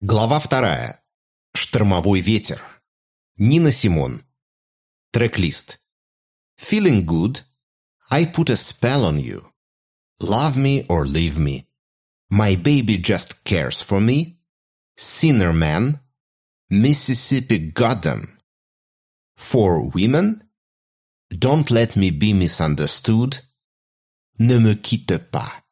Глава вторая. Штормовой ветер. Нина Симон. Трек-лист. Feeling good. I put a spell on you. Love me or leave me. My baby just cares for me. Sinner man. Mississippi Goddam. For women. Don't let me be misunderstood. Ne me quitte pas.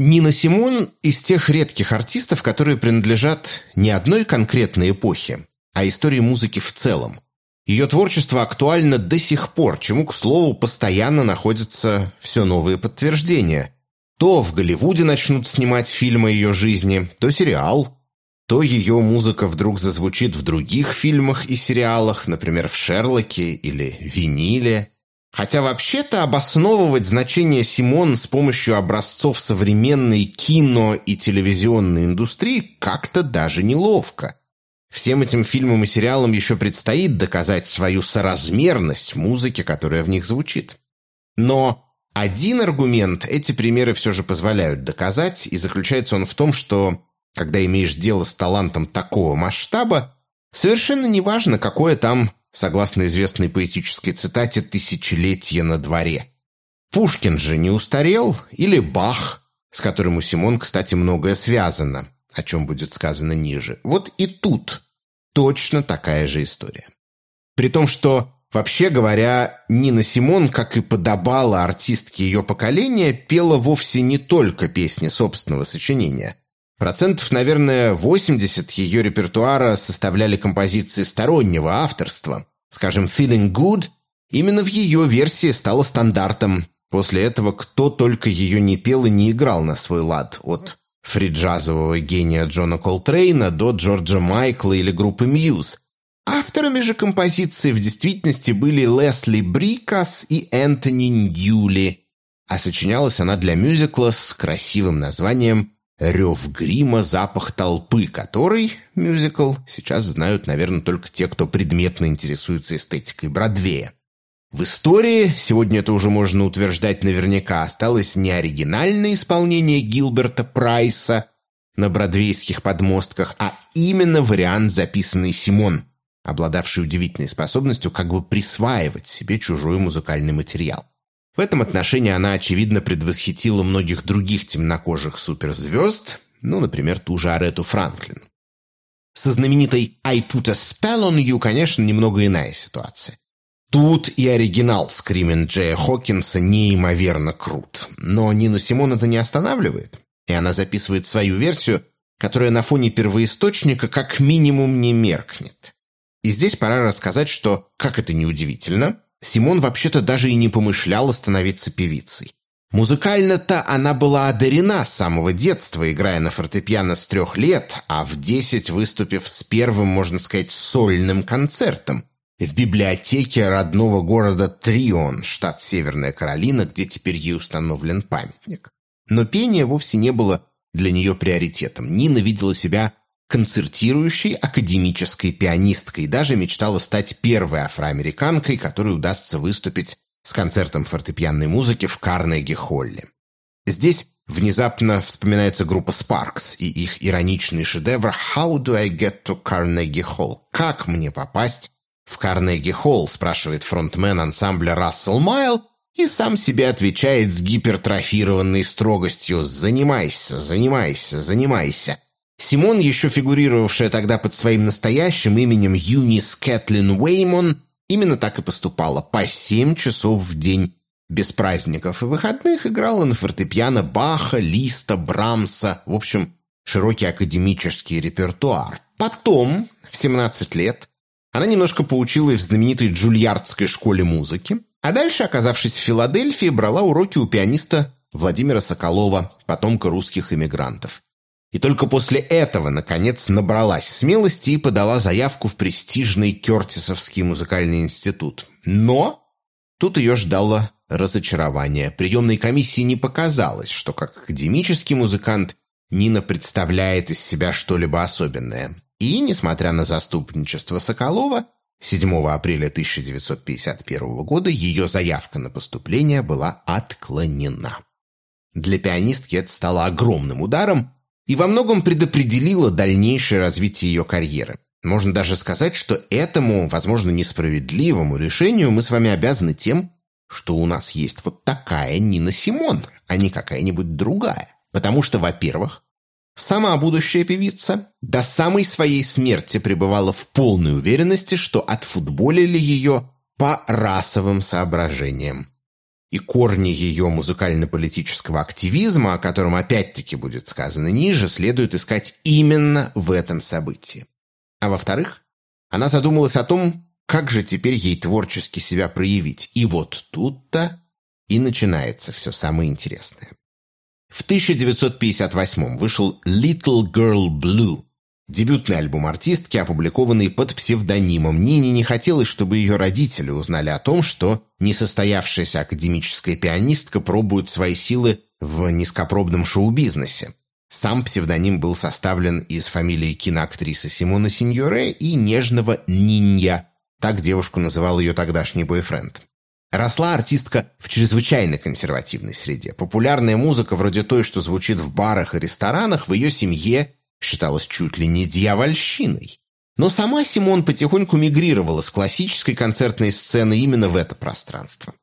Нина Симон из тех редких артистов, которые принадлежат не одной конкретной эпохе, а истории музыки в целом. Ее творчество актуально до сих пор, чему, к слову, постоянно находятся все новые подтверждения. То в Голливуде начнут снимать фильмы ее жизни, то сериал, то ее музыка вдруг зазвучит в других фильмах и сериалах, например, в «Шерлоке» или «Виниле». Хотя вообще-то обосновывать значение Симон с помощью образцов современной кино и телевизионной индустрии как-то даже неловко. Всем этим фильмам и сериалам еще предстоит доказать свою соразмерность музыки, которая в них звучит. Но один аргумент эти примеры все же позволяют доказать, и заключается он в том, что когда имеешь дело с талантом такого масштаба, совершенно неважно, какое там согласно известной поэтической цитате «тысячелетие на дворе». Пушкин же не устарел, или Бах, с которым у Симон, кстати, многое связано, о чем будет сказано ниже. Вот и тут точно такая же история. При том, что, вообще говоря, Нина Симон, как и подобала артистке ее поколения, пела вовсе не только песни собственного сочинения. Процентов, наверное, 80 ее репертуара составляли композиции стороннего авторства. Скажем, «Feeling Good» именно в ее версии стала стандартом. После этого кто только ее не пел и не играл на свой лад, от фриджазового гения Джона Колтрейна до Джорджа Майкла или группы Мьюз. Авторами же композиции в действительности были Лесли Брикас и Энтони Ньюли, а сочинялась она для мюзикла с красивым названием Рев грима, запах толпы, который, мюзикл, сейчас знают, наверное, только те, кто предметно интересуется эстетикой Бродвея. В истории, сегодня это уже можно утверждать наверняка, осталось не оригинальное исполнение Гилберта Прайса на бродвейских подмостках, а именно вариант, записанный Симон, обладавший удивительной способностью как бы присваивать себе чужой музыкальный материал. В этом отношении она, очевидно, предвосхитила многих других темнокожих суперзвезд, ну, например, ту же Арету Франклин. Со знаменитой «I put a spell on you», конечно, немного иная ситуация. Тут и оригинал Скримен Джея Хокинса неимоверно крут. Но Нину Симон это не останавливает, и она записывает свою версию, которая на фоне первоисточника как минимум не меркнет. И здесь пора рассказать, что, как это неудивительно, Симон вообще-то даже и не помышляла становиться певицей. Музыкально-то она была одарена с самого детства, играя на фортепиано с трех лет, а в десять выступив с первым, можно сказать, сольным концертом в библиотеке родного города Трион, штат Северная Каролина, где теперь ей установлен памятник. Но пение вовсе не было для нее приоритетом. Нина видела себя концертирующей академической пианисткой, даже мечтала стать первой афроамериканкой, которой удастся выступить с концертом фортепианной музыки в Карнеги-Холле. Здесь внезапно вспоминается группа Sparks и их ироничный шедевр «How do I get to Carnegie Hall?» «Как мне попасть в Карнеги-Холл?» спрашивает фронтмен ансамбля Рассел Майл и сам себе отвечает с гипертрофированной строгостью «Занимайся, занимайся, занимайся». Симон, еще фигурировавшая тогда под своим настоящим именем Юнис Кэтлин Уэймон, именно так и поступала, по семь часов в день. Без праздников и выходных играла на фортепиано Баха, Листа, Брамса, в общем, широкий академический репертуар. Потом, в 17 лет, она немножко поучилась в знаменитой Джульярдской школе музыки, а дальше, оказавшись в Филадельфии, брала уроки у пианиста Владимира Соколова, потомка русских эмигрантов. И только после этого, наконец, набралась смелости и подала заявку в престижный Кертисовский музыкальный институт. Но тут ее ждало разочарование. Приемной комиссии не показалось, что как академический музыкант Нина представляет из себя что-либо особенное. И, несмотря на заступничество Соколова, 7 апреля 1951 года ее заявка на поступление была отклонена. Для пианистки это стало огромным ударом, и во многом предопределило дальнейшее развитие ее карьеры. Можно даже сказать, что этому, возможно, несправедливому решению мы с вами обязаны тем, что у нас есть вот такая Нина Симон, а не какая-нибудь другая. Потому что, во-первых, сама будущая певица до самой своей смерти пребывала в полной уверенности, что отфутболили ее по расовым соображениям. И корни ее музыкально-политического активизма, о котором опять-таки будет сказано ниже, следует искать именно в этом событии. А во-вторых, она задумалась о том, как же теперь ей творчески себя проявить. И вот тут-то и начинается все самое интересное. В 1958 вышел «Little Girl Blue», дебютный альбом артистки, опубликованный под псевдонимом. Нине не хотелось, чтобы ее родители узнали о том, что несостоявшаяся академическая пианистка пробует свои силы в низкопробном шоу-бизнесе. Сам псевдоним был составлен из фамилии киноактрисы Симона Синьоре и нежного Нинья. Так девушку называл ее тогдашний бойфренд. Росла артистка в чрезвычайно консервативной среде. Популярная музыка, вроде той, что звучит в барах и ресторанах, в ее семье считалась чуть ли не дьявольщиной. Но сама Симон потихоньку мигрировала с классической концертной сцены именно в это пространство.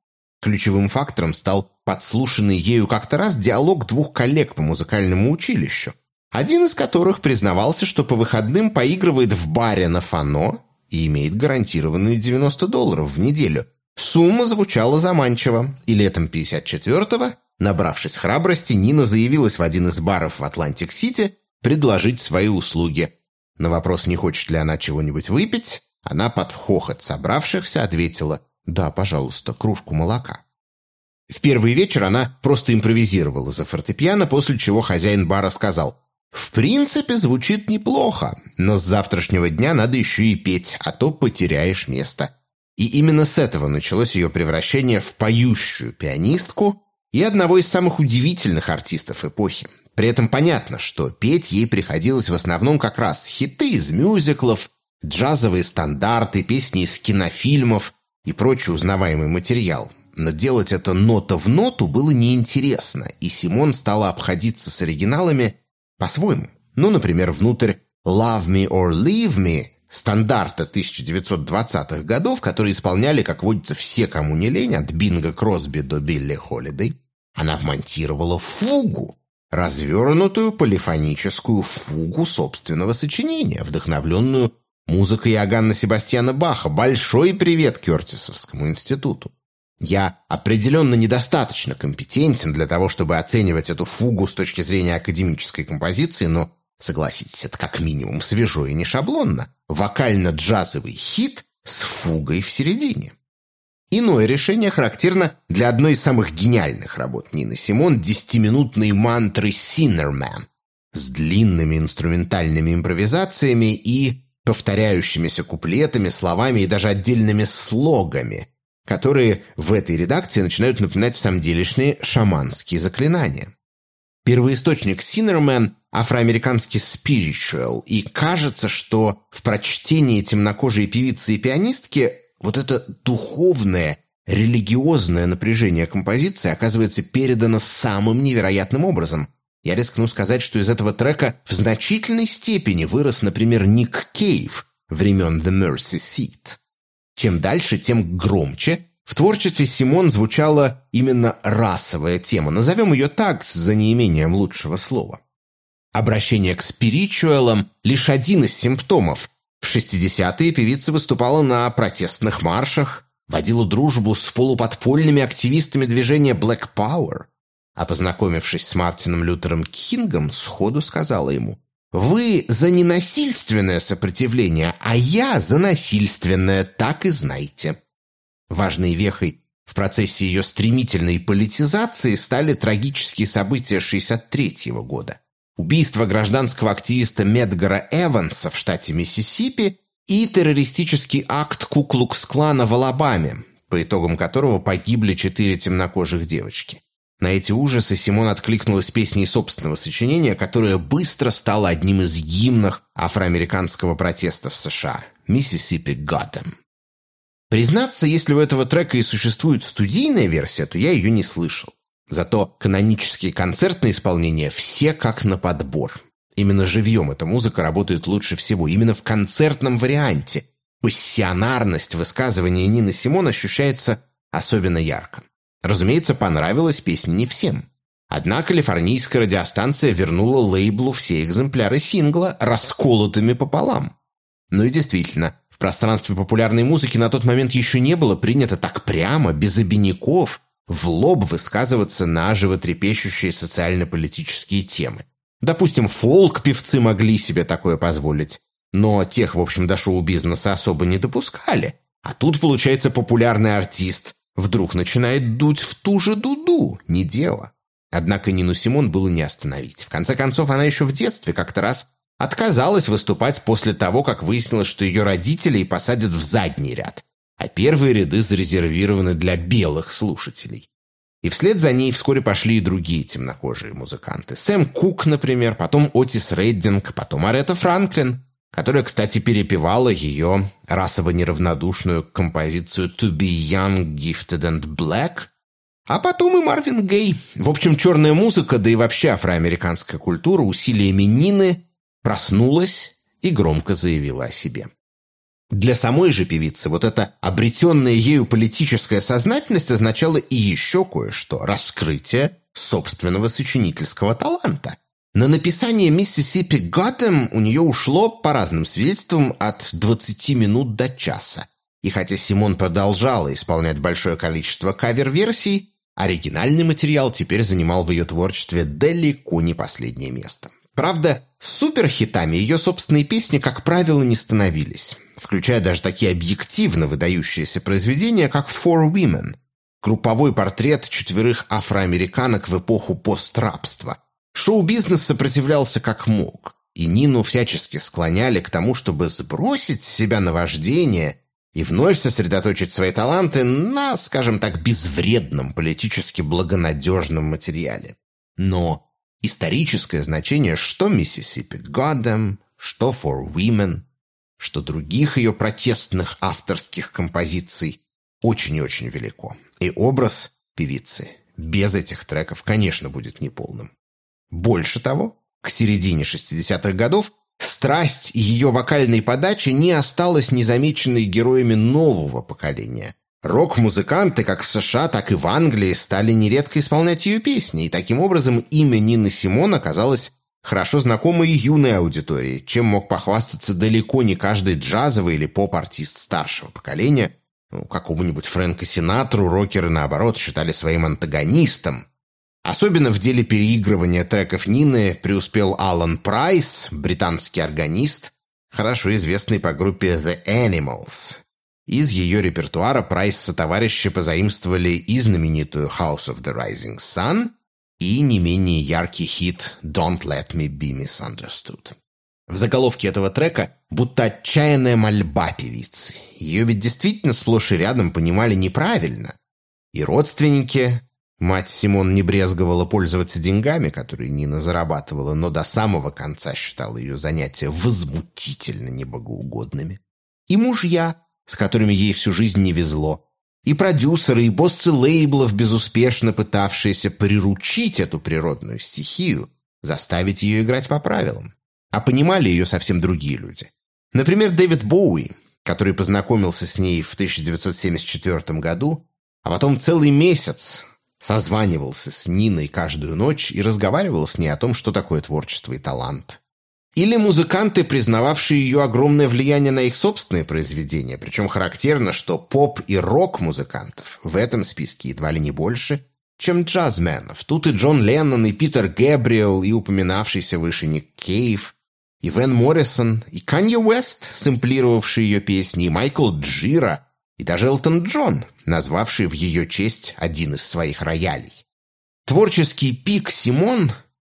Ключевым фактором стал подслушанный ею как-то раз диалог двух коллег по музыкальному училищу, один из которых признавался, что по выходным поигрывает в баре на фано и имеет гарантированные 90 долларов в неделю. Сумма звучала заманчиво, и летом 54-го, набравшись храбрости, Нина заявилась в один из баров в Атлантик-Сити предложить свои услуги. На вопрос, не хочет ли она чего-нибудь выпить, она под хохот собравшихся ответила «Да, пожалуйста, кружку молока». В первый вечер она просто импровизировала за фортепиано, после чего хозяин бара сказал «В принципе, звучит неплохо, но с завтрашнего дня надо еще и петь, а то потеряешь место». И именно с этого началось ее превращение в поющую пианистку и одного из самых удивительных артистов эпохи. При этом понятно, что петь ей приходилось в основном как раз хиты из мюзиклов, джазовые стандарты, песни из кинофильмов, и прочий узнаваемый материал. Но делать это нота в ноту было неинтересно, и Симон стала обходиться с оригиналами по-своему. Ну, например, внутрь «Love Me or Leave Me» стандарта 1920-х годов, которые исполняли, как водится, все, кому не лень, от Бинга Кросби до Билли Холидей, она вмонтировала фугу, развернутую полифоническую фугу собственного сочинения, вдохновленную Музыка Иоганна Себастьяна Баха. Большой привет Кертисовскому институту. Я определенно недостаточно компетентен для того, чтобы оценивать эту фугу с точки зрения академической композиции, но, согласитесь, это как минимум свежо и не шаблонно. Вокально-джазовый хит с фугой в середине. Иное решение характерно для одной из самых гениальных работ Нины Симон «Десятиминутные мантры Синнерман» с длинными инструментальными импровизациями и повторяющимися куплетами, словами и даже отдельными слогами, которые в этой редакции начинают напоминать в самом делешные шаманские заклинания. Первоисточник Синнермен – афроамериканский спиричуэл, и кажется, что в прочтении темнокожей певицы и пианистки вот это духовное, религиозное напряжение композиции оказывается передано самым невероятным образом – я рискну сказать, что из этого трека в значительной степени вырос, например, Ник Кейв времен The Mercy Seat. Чем дальше, тем громче в творчестве Симон звучала именно расовая тема. Назовем ее так, за неимением лучшего слова. Обращение к спиричуэлам – лишь один из симптомов. В 60-е певица выступала на протестных маршах, водила дружбу с полуподпольными активистами движения Black Power – а познакомившись с Мартином Лютером Кингом, сходу сказала ему, «Вы за ненасильственное сопротивление, а я за насильственное, так и знайте». Важной вехой в процессе ее стремительной политизации стали трагические события 1963 года. Убийство гражданского активиста Медгара Эванса в штате Миссисипи и террористический акт Куклукс-клана в Алабаме, по итогам которого погибли четыре темнокожих девочки. На эти ужасы Симон откликнулась песней собственного сочинения, которое быстро стало одним из гимнов афроамериканского протеста в США «Mississippi Goddam». Признаться, если у этого трека и существует студийная версия, то я ее не слышал. Зато канонические концертные исполнения все как на подбор. Именно живьем эта музыка работает лучше всего, именно в концертном варианте. Пассионарность высказывания Нины Симон ощущается особенно ярко. Разумеется, понравилась песня не всем. Одна калифорнийская радиостанция вернула лейблу все экземпляры сингла расколотыми пополам. Ну и действительно, в пространстве популярной музыки на тот момент еще не было принято так прямо, без обиняков, в лоб высказываться на животрепещущие социально-политические темы. Допустим, фолк-певцы могли себе такое позволить, но тех, в общем, до шоу-бизнеса особо не допускали. А тут, получается, популярный артист вдруг начинает дуть в ту же дуду, не дело. Однако Нину Симон было не остановить. В конце концов, она еще в детстве как-то раз отказалась выступать после того, как выяснилось, что ее родителей посадят в задний ряд, а первые ряды зарезервированы для белых слушателей. И вслед за ней вскоре пошли и другие темнокожие музыканты. Сэм Кук, например, потом Отис Рейдинг, потом Арета Франклин, которая, кстати, перепевала ее расово неравнодушную композицию «To be young, gifted and black», а потом и Марвин Гей. В общем, черная музыка, да и вообще афроамериканская культура усилиями Нины проснулась и громко заявила о себе. Для самой же певицы вот эта обретенная ею политическая сознательность означала и еще кое-что – раскрытие собственного сочинительского таланта. На написание «Миссисипи Готэм» у нее ушло, по разным свидетельствам, от 20 минут до часа. И хотя Симон продолжала исполнять большое количество кавер-версий, Оригинальный материал теперь занимал в ее творчестве далеко не последнее место. Правда, суперхитами ее собственные песни, как правило, не становились, включая даже такие объективно выдающиеся произведения, как «Four Women», групповой портрет четверых афроамериканок в эпоху пострабства. Шоу-бизнес сопротивлялся как мог, и Нину всячески склоняли к тому, чтобы сбросить с себя наваждение и вновь сосредоточить свои таланты на, скажем так, безвредном, политически благонадежном материале. Но историческое значение что Миссисипи Годем, что For Women, что других ее протестных авторских композиций очень и очень велико. И образ певицы без этих треков, конечно, будет неполным. Больше того, к середине 60-х годов Страсть ее вокальной подачи не осталась незамеченной героями нового поколения. Рок-музыканты как в США, так и в Англии стали нередко исполнять ее песни, и таким образом имя Нины Симон оказалось хорошо знакомо и юной аудитории, чем мог похвастаться далеко не каждый джазовый или поп-артист старшего поколения. Ну, какого-нибудь Фрэнка Синатру рокеры, наоборот, считали своим антагонистом, Особенно в деле переигрывания треков Нины преуспел Алан Прайс, британский органист, хорошо известный по группе The Animals. Из ее репертуара Прайс со товарищи позаимствовали и знаменитую House of the Rising Sun, и не менее яркий хит «Don't Let Me Be Misunderstood». В заголовке этого трека будто отчаянная мольба певицы. Ее ведь действительно сплошь и рядом понимали неправильно. И родственники, Мать Симон не брезговала пользоваться деньгами, которые Нина зарабатывала, но до самого конца считала ее занятия возмутительно небогоугодными. И мужья, с которыми ей всю жизнь не везло, и продюсеры, и боссы лейблов, безуспешно пытавшиеся приручить эту природную стихию, заставить ее играть по правилам. А понимали ее совсем другие люди. Например, Дэвид Боуи, который познакомился с ней в 1974 году, а потом целый месяц созванивался с Ниной каждую ночь и разговаривал с ней о том, что такое творчество и талант. Или музыканты, признававшие ее огромное влияние на их собственные произведения, причем характерно, что поп- и рок-музыкантов в этом списке едва ли не больше, чем джазменов. Тут и Джон Леннон, и Питер Гэбриэл, и упоминавшийся выше Ник Кейв, и Вен Моррисон, и Канье Уэст, сэмплировавший ее песни, и Майкл Джира, и даже Элтон Джон, назвавший в ее честь один из своих роялей. Творческий пик Симон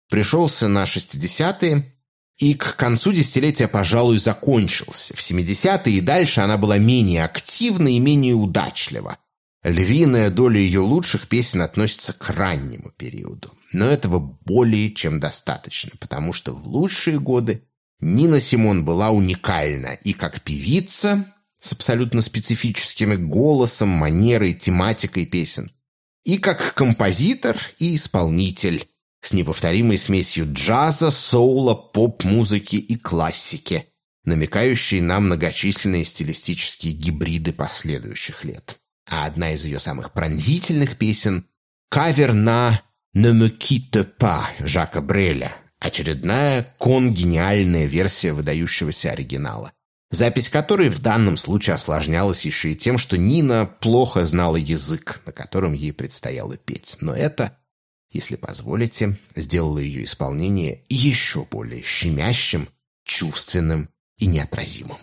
пришелся на 60-е и к концу десятилетия, пожалуй, закончился. В 70-е и дальше она была менее активна и менее удачлива. Львиная доля ее лучших песен относится к раннему периоду. Но этого более чем достаточно, потому что в лучшие годы Нина Симон была уникальна и как певица, с абсолютно специфическим голосом, манерой, тематикой песен. И как композитор и исполнитель с неповторимой смесью джаза, соула, поп-музыки и классики, намекающей на многочисленные стилистические гибриды последующих лет. А одна из ее самых пронзительных песен — кавер на «Ne me quitte pas» Жака Бреля, очередная конгениальная версия выдающегося оригинала запись которой в данном случае осложнялась еще и тем, что Нина плохо знала язык, на котором ей предстояло петь. Но это, если позволите, сделало ее исполнение еще более щемящим, чувственным и неотразимым.